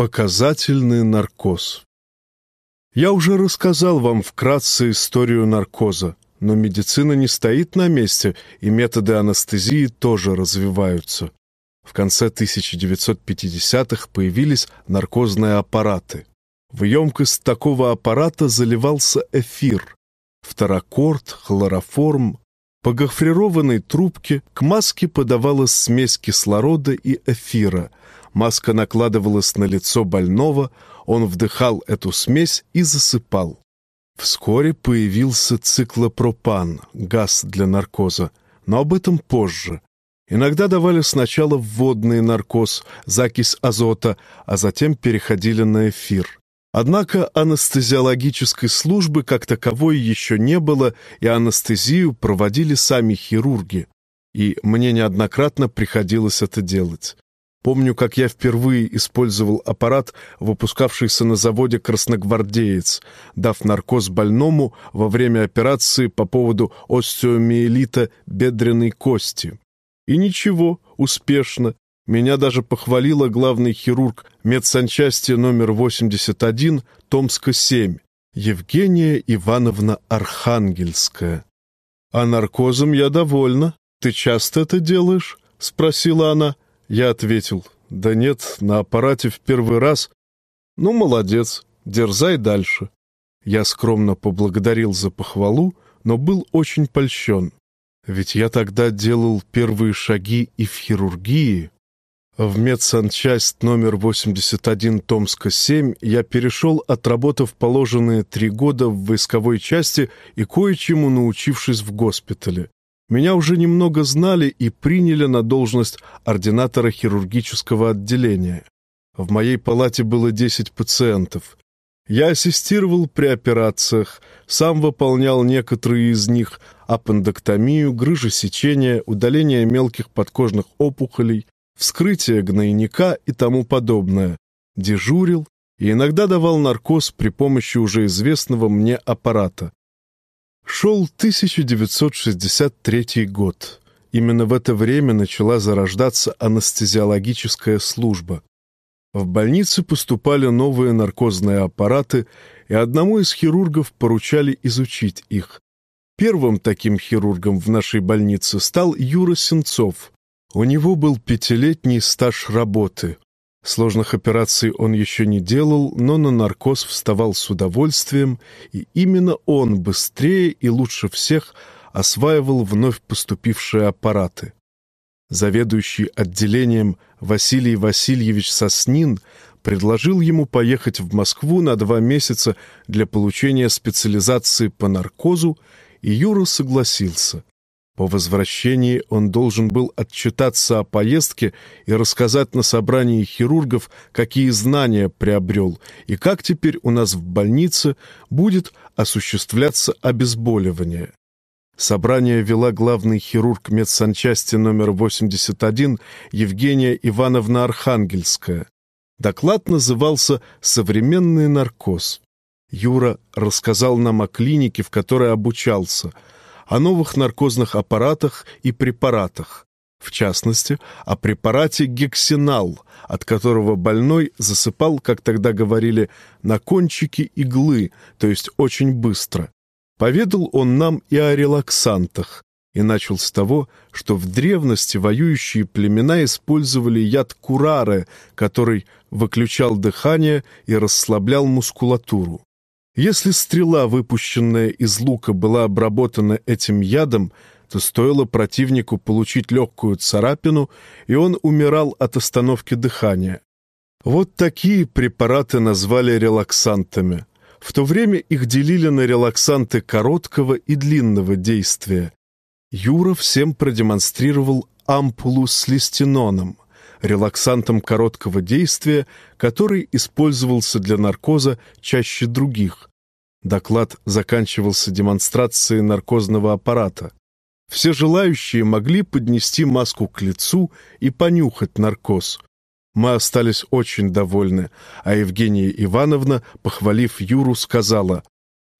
Показательный наркоз. Я уже рассказал вам вкратце историю наркоза, но медицина не стоит на месте, и методы анестезии тоже развиваются. В конце 1950-х появились наркозные аппараты. В емкость такого аппарата заливался эфир, второкорд, хлороформ. По гофрированной трубке к маске подавалась смесь кислорода и эфира – Маска накладывалась на лицо больного, он вдыхал эту смесь и засыпал. Вскоре появился циклопропан, газ для наркоза, но об этом позже. Иногда давали сначала вводный наркоз, закись азота, а затем переходили на эфир. Однако анестезиологической службы как таковой еще не было, и анестезию проводили сами хирурги. И мне неоднократно приходилось это делать. Помню, как я впервые использовал аппарат, выпускавшийся на заводе «Красногвардеец», дав наркоз больному во время операции по поводу остеомиелита бедренной кости. И ничего, успешно. Меня даже похвалила главный хирург медсанчасти номер 81 Томска-7 Евгения Ивановна Архангельская. «А наркозом я довольна. Ты часто это делаешь?» — спросила она. Я ответил, да нет, на аппарате в первый раз. Ну, молодец, дерзай дальше. Я скромно поблагодарил за похвалу, но был очень польщен. Ведь я тогда делал первые шаги и в хирургии. В медсанчасть номер 81 Томска-7 я перешел, отработав положенные три года в войсковой части и кое-чему научившись в госпитале. Меня уже немного знали и приняли на должность ординатора хирургического отделения. В моей палате было 10 пациентов. Я ассистировал при операциях, сам выполнял некоторые из них, аппендэктомию, грыжесечение, удаление мелких подкожных опухолей, вскрытие гнойника и тому подобное. Дежурил и иногда давал наркоз при помощи уже известного мне аппарата. Шел 1963 год. Именно в это время начала зарождаться анестезиологическая служба. В больнице поступали новые наркозные аппараты, и одному из хирургов поручали изучить их. Первым таким хирургом в нашей больнице стал Юра Сенцов. У него был пятилетний стаж работы. Сложных операций он еще не делал, но на наркоз вставал с удовольствием, и именно он быстрее и лучше всех осваивал вновь поступившие аппараты. Заведующий отделением Василий Васильевич Соснин предложил ему поехать в Москву на два месяца для получения специализации по наркозу, и Юра согласился. По возвращении он должен был отчитаться о поездке и рассказать на собрании хирургов, какие знания приобрел и как теперь у нас в больнице будет осуществляться обезболивание. Собрание вела главный хирург медсанчасти номер 81 Евгения Ивановна Архангельская. Доклад назывался «Современный наркоз». Юра рассказал нам о клинике, в которой обучался – о новых наркозных аппаратах и препаратах, в частности, о препарате гексинал, от которого больной засыпал, как тогда говорили, на кончике иглы, то есть очень быстро. Поведал он нам и о релаксантах, и начал с того, что в древности воюющие племена использовали яд курары, который выключал дыхание и расслаблял мускулатуру. Если стрела, выпущенная из лука, была обработана этим ядом, то стоило противнику получить легкую царапину, и он умирал от остановки дыхания. Вот такие препараты назвали релаксантами. В то время их делили на релаксанты короткого и длинного действия. Юра всем продемонстрировал ампулу с листиноном, релаксантом короткого действия, который использовался для наркоза чаще других. Доклад заканчивался демонстрацией наркозного аппарата. Все желающие могли поднести маску к лицу и понюхать наркоз. Мы остались очень довольны, а Евгения Ивановна, похвалив Юру, сказала,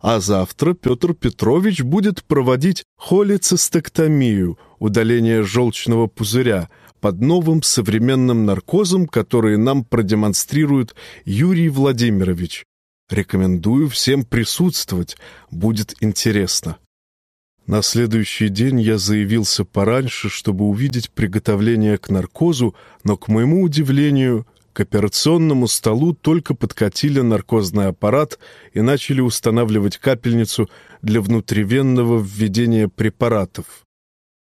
«А завтра Петр Петрович будет проводить холецистектомию, удаление желчного пузыря, под новым современным наркозом, который нам продемонстрирует Юрий Владимирович. Рекомендую всем присутствовать, будет интересно. На следующий день я заявился пораньше, чтобы увидеть приготовление к наркозу, но, к моему удивлению, к операционному столу только подкатили наркозный аппарат и начали устанавливать капельницу для внутривенного введения препаратов.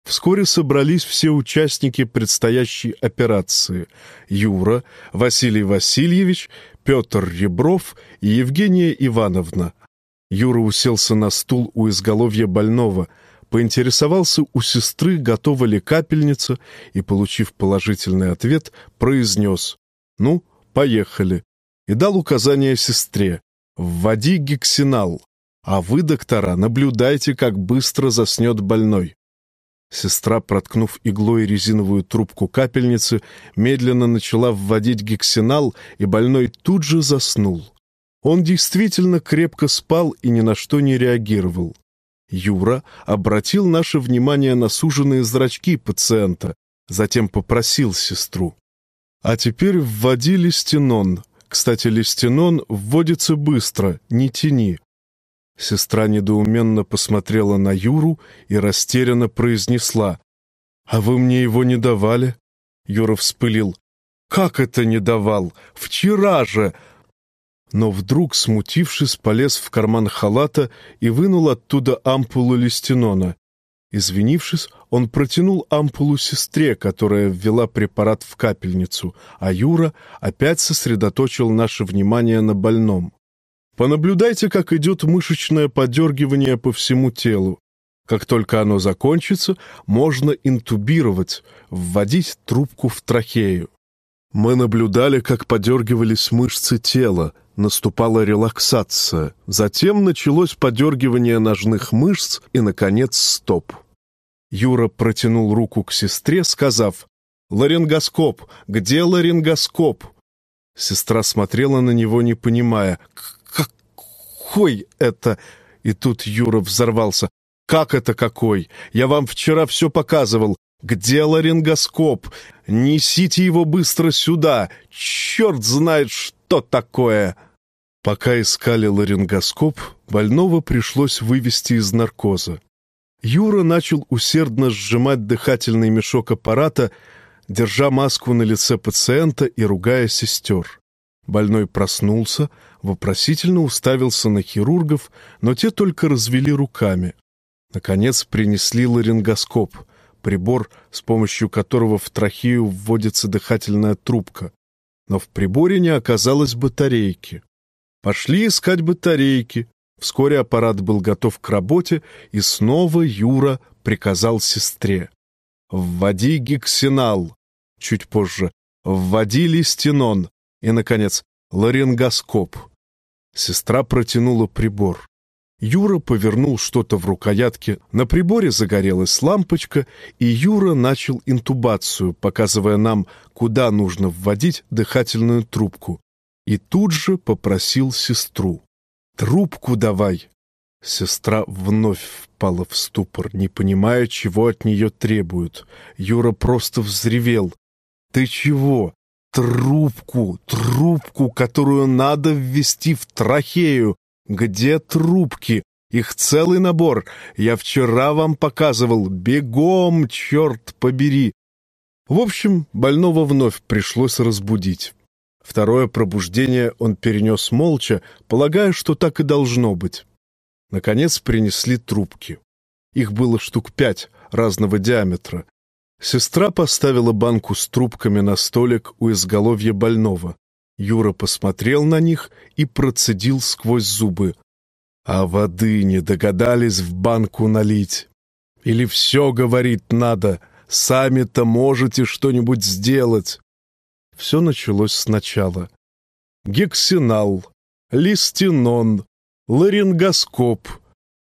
Вскоре собрались все участники предстоящей операции – Юра, Василий Васильевич, Петр Ребров и Евгения Ивановна. Юра уселся на стул у изголовья больного, поинтересовался у сестры, готова ли капельница, и, получив положительный ответ, произнес «Ну, поехали», и дал указание сестре «Вводи гексинал, а вы, доктора, наблюдайте, как быстро заснет больной». Сестра, проткнув иглой резиновую трубку капельницы, медленно начала вводить гексинал, и больной тут же заснул. Он действительно крепко спал и ни на что не реагировал. Юра обратил наше внимание на суженные зрачки пациента, затем попросил сестру. «А теперь вводи листенон. Кстати, листенон вводится быстро, не тяни». Сестра недоуменно посмотрела на Юру и растерянно произнесла. «А вы мне его не давали?» Юра вспылил. «Как это не давал? Вчера же! но вдруг, смутившись, полез в карман халата и вынул оттуда ампулу листенона. Извинившись, он протянул ампулу сестре, которая ввела препарат в капельницу, а Юра опять сосредоточил наше внимание на больном. Понаблюдайте, как идет мышечное подергивание по всему телу. Как только оно закончится, можно интубировать, вводить трубку в трахею. Мы наблюдали, как подергивались мышцы тела, наступала релаксация, затем началось подергивание ножных мышц и, наконец, стоп. Юра протянул руку к сестре, сказав «Ларингоскоп! Где ларингоскоп?» Сестра смотрела на него, не понимая «Какой это?» И тут Юра взорвался «Как это какой? Я вам вчера все показывал. Где ларингоскоп? Несите его быстро сюда! Черт знает, что такое!» Пока искали ларингоскоп, больного пришлось вывести из наркоза. Юра начал усердно сжимать дыхательный мешок аппарата, держа маску на лице пациента и ругая сестер. Больной проснулся, вопросительно уставился на хирургов, но те только развели руками. Наконец принесли ларингоскоп, прибор, с помощью которого в трахею вводится дыхательная трубка. Но в приборе не оказалось батарейки. Пошли искать батарейки. Вскоре аппарат был готов к работе, и снова Юра приказал сестре. «Вводи гексинал». Чуть позже «Вводи листенон». И, наконец, ларингоскоп. Сестра протянула прибор. Юра повернул что-то в рукоятке, на приборе загорелась лампочка, и Юра начал интубацию, показывая нам, куда нужно вводить дыхательную трубку и тут же попросил сестру. «Трубку давай!» Сестра вновь впала в ступор, не понимая, чего от нее требуют. Юра просто взревел. «Ты чего? Трубку, трубку, которую надо ввести в трахею! Где трубки? Их целый набор. Я вчера вам показывал. Бегом, черт побери!» В общем, больного вновь пришлось разбудить. Второе пробуждение он перенес молча, полагая, что так и должно быть. Наконец принесли трубки. Их было штук пять разного диаметра. Сестра поставила банку с трубками на столик у изголовья больного. Юра посмотрел на них и процедил сквозь зубы. А воды не догадались в банку налить. Или все, говорит, надо, сами-то можете что-нибудь сделать все началось сначала. Гексинал, листенон, ларингоскоп,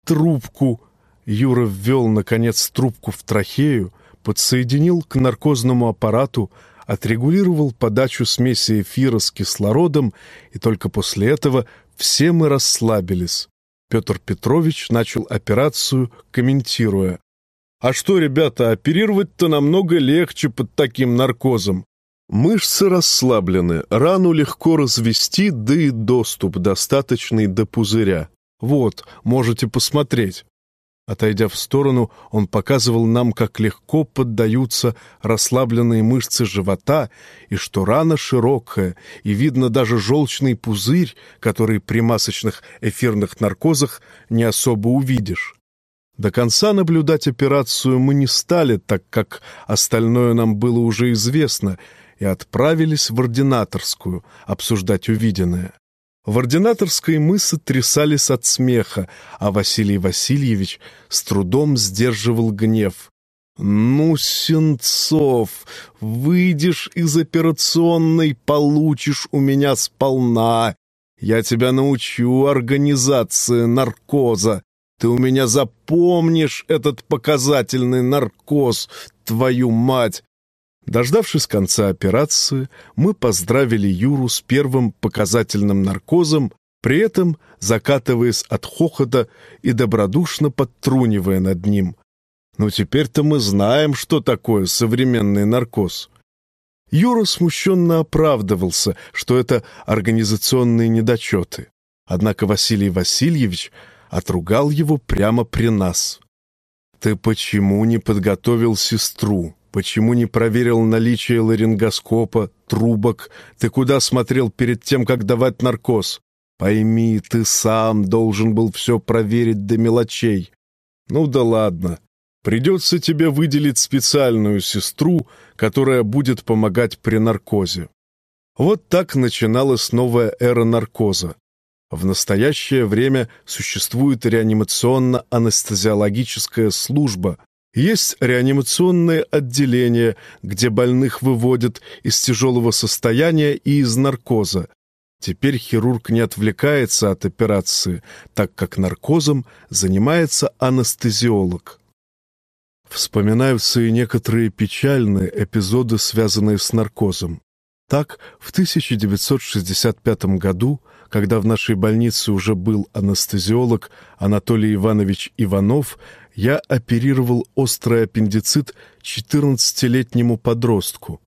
трубку. Юра ввел, наконец, трубку в трахею, подсоединил к наркозному аппарату, отрегулировал подачу смеси эфира с кислородом, и только после этого все мы расслабились. Петр Петрович начал операцию, комментируя. А что, ребята, оперировать-то намного легче под таким наркозом. Мышцы расслаблены, рану легко развести, да и доступ достаточный до пузыря. Вот, можете посмотреть. Отойдя в сторону, он показывал нам, как легко поддаются расслабленные мышцы живота, и что рана широкая, и видно даже желчный пузырь, который при масочных эфирных наркозах не особо увидишь. До конца наблюдать операцию мы не стали, так как остальное нам было уже известно, и отправились в ординаторскую обсуждать увиденное. В ординаторской мы сотрясались от смеха, а Василий Васильевич с трудом сдерживал гнев. «Ну, Сенцов, выйдешь из операционной, получишь у меня сполна. Я тебя научу организации наркоза. Ты у меня запомнишь этот показательный наркоз, твою мать. Дождавшись конца операции, мы поздравили Юру с первым показательным наркозом, при этом закатываясь от хохота и добродушно подтрунивая над ним. «Ну теперь-то мы знаем, что такое современный наркоз». Юра смущенно оправдывался, что это организационные недочеты. Однако Василий Васильевич отругал его прямо при нас. «Ты почему не подготовил сестру?» Почему не проверил наличие ларингоскопа, трубок? Ты куда смотрел перед тем, как давать наркоз? Пойми, ты сам должен был все проверить до мелочей. Ну да ладно. Придется тебе выделить специальную сестру, которая будет помогать при наркозе. Вот так начиналась новая эра наркоза. В настоящее время существует реанимационно-анестезиологическая служба, есть реанимационное отделение, где больных выводят из тяжелого состояния и из наркоза. Теперь хирург не отвлекается от операции, так как наркозом занимается анестезиолог. Вспоминаются и некоторые печальные эпизоды, связанные с наркозом. Так, в 1965 году, когда в нашей больнице уже был анестезиолог Анатолий Иванович Иванов, я оперировал острый аппендицит 14-летнему подростку.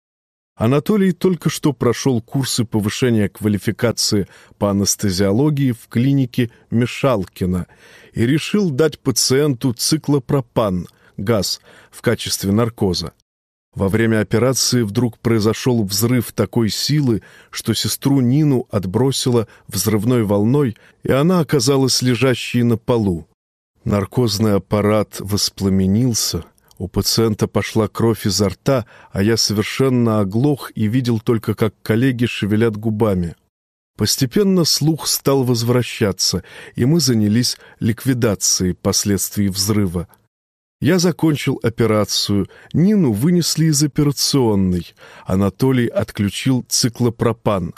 Анатолий только что прошел курсы повышения квалификации по анестезиологии в клинике Мешалкина и решил дать пациенту циклопропан, газ, в качестве наркоза. Во время операции вдруг произошел взрыв такой силы, что сестру Нину отбросило взрывной волной, и она оказалась лежащей на полу. Наркозный аппарат воспламенился, у пациента пошла кровь изо рта, а я совершенно оглох и видел только, как коллеги шевелят губами. Постепенно слух стал возвращаться, и мы занялись ликвидацией последствий взрыва. Я закончил операцию, Нину вынесли из операционной, Анатолий отключил циклопропан.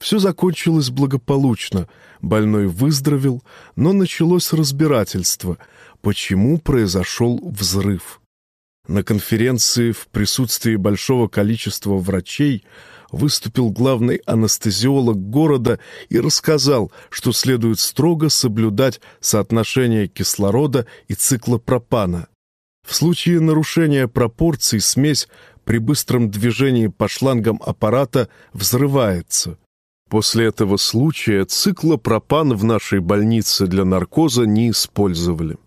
Все закончилось благополучно, больной выздоровел, но началось разбирательство, почему произошел взрыв. На конференции в присутствии большого количества врачей выступил главный анестезиолог города и рассказал, что следует строго соблюдать соотношение кислорода и циклопропана. В случае нарушения пропорций смесь при быстром движении по шлангам аппарата взрывается. После этого случая циклопропан в нашей больнице для наркоза не использовали.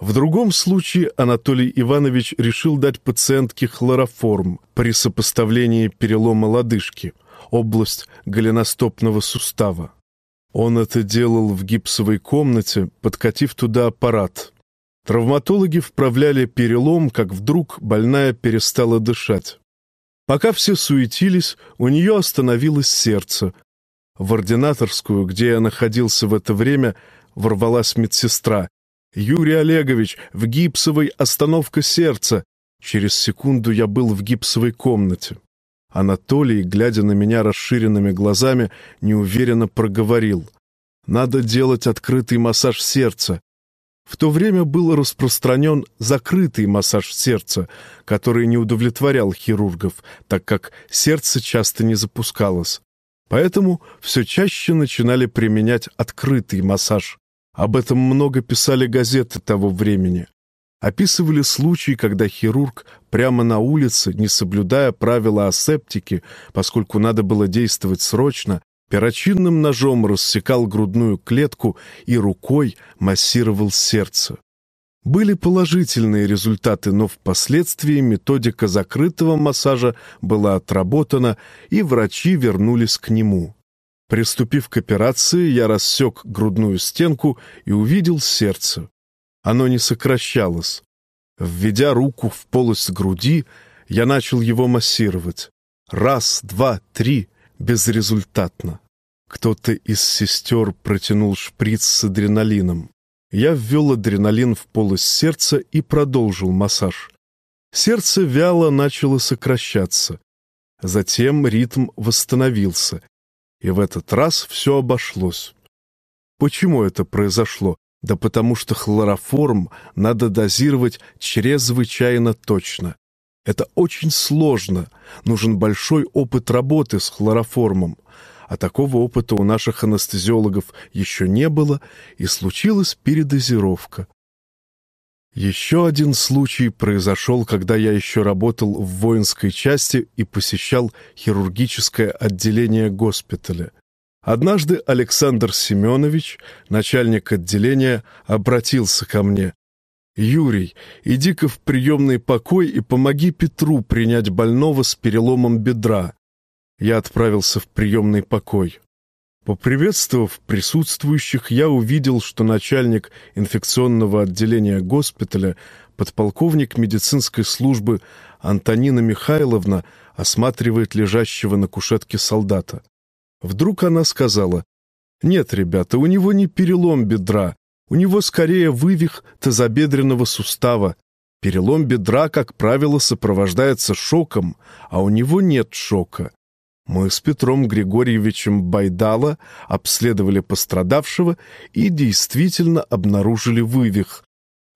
В другом случае Анатолий Иванович решил дать пациентке хлороформ при сопоставлении перелома лодыжки, область голеностопного сустава. Он это делал в гипсовой комнате, подкатив туда аппарат. Травматологи вправляли перелом, как вдруг больная перестала дышать. Пока все суетились, у нее остановилось сердце, в ординаторскую, где я находился в это время, ворвалась медсестра. «Юрий Олегович, в гипсовой остановка сердца!» Через секунду я был в гипсовой комнате. Анатолий, глядя на меня расширенными глазами, неуверенно проговорил. «Надо делать открытый массаж сердца». В то время был распространен закрытый массаж сердца, который не удовлетворял хирургов, так как сердце часто не запускалось. Поэтому все чаще начинали применять открытый массаж. Об этом много писали газеты того времени. Описывали случай, когда хирург прямо на улице, не соблюдая правила асептики, поскольку надо было действовать срочно, перочинным ножом рассекал грудную клетку и рукой массировал сердце. Были положительные результаты, но впоследствии методика закрытого массажа была отработана, и врачи вернулись к нему. Приступив к операции, я рассек грудную стенку и увидел сердце. Оно не сокращалось. Введя руку в полость груди, я начал его массировать. Раз, два, три, безрезультатно. Кто-то из сестер протянул шприц с адреналином. Я ввел адреналин в полость сердца и продолжил массаж. Сердце вяло начало сокращаться. Затем ритм восстановился, и в этот раз все обошлось. Почему это произошло? Да потому что хлороформ надо дозировать чрезвычайно точно. Это очень сложно, нужен большой опыт работы с хлороформом а такого опыта у наших анестезиологов еще не было, и случилась передозировка. Еще один случай произошел, когда я еще работал в воинской части и посещал хирургическое отделение госпиталя. Однажды Александр Семенович, начальник отделения, обратился ко мне. «Юрий, иди-ка в приемный покой и помоги Петру принять больного с переломом бедра я отправился в приемный покой. Поприветствовав присутствующих, я увидел, что начальник инфекционного отделения госпиталя, подполковник медицинской службы Антонина Михайловна осматривает лежащего на кушетке солдата. Вдруг она сказала, «Нет, ребята, у него не перелом бедра, у него скорее вывих тазобедренного сустава. Перелом бедра, как правило, сопровождается шоком, а у него нет шока. Мы с Петром Григорьевичем Байдала обследовали пострадавшего и действительно обнаружили вывих.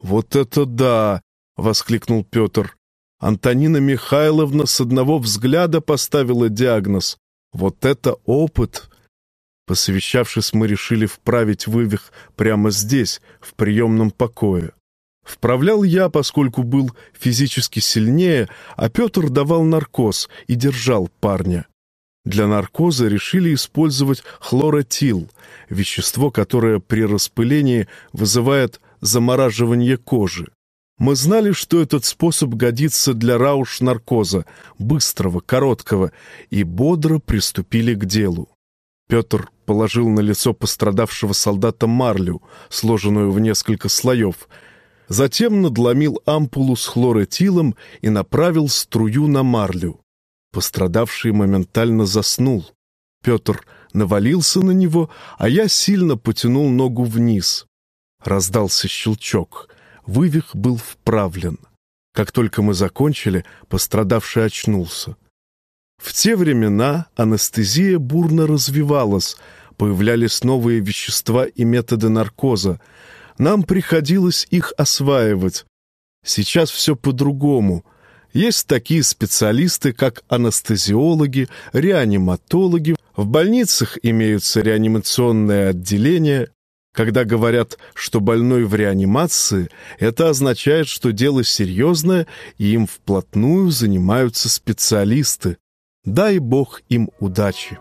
«Вот это да!» — воскликнул Петр. Антонина Михайловна с одного взгляда поставила диагноз. «Вот это опыт!» Посовещавшись, мы решили вправить вывих прямо здесь, в приемном покое. Вправлял я, поскольку был физически сильнее, а Петр давал наркоз и держал парня. Для наркоза решили использовать хлоротил, вещество, которое при распылении вызывает замораживание кожи. Мы знали, что этот способ годится для рауш-наркоза, быстрого, короткого, и бодро приступили к делу. Петр положил на лицо пострадавшего солдата марлю, сложенную в несколько слоев, затем надломил ампулу с хлоротилом и направил струю на марлю. Пострадавший моментально заснул. Петр навалился на него, а я сильно потянул ногу вниз. Раздался щелчок. Вывих был вправлен. Как только мы закончили, пострадавший очнулся. В те времена анестезия бурно развивалась, появлялись новые вещества и методы наркоза. Нам приходилось их осваивать. Сейчас все по-другому. Есть такие специалисты, как анестезиологи, реаниматологи. В больницах имеются реанимационные отделения. Когда говорят, что больной в реанимации, это означает, что дело серьезное, и им вплотную занимаются специалисты. Дай Бог им удачи.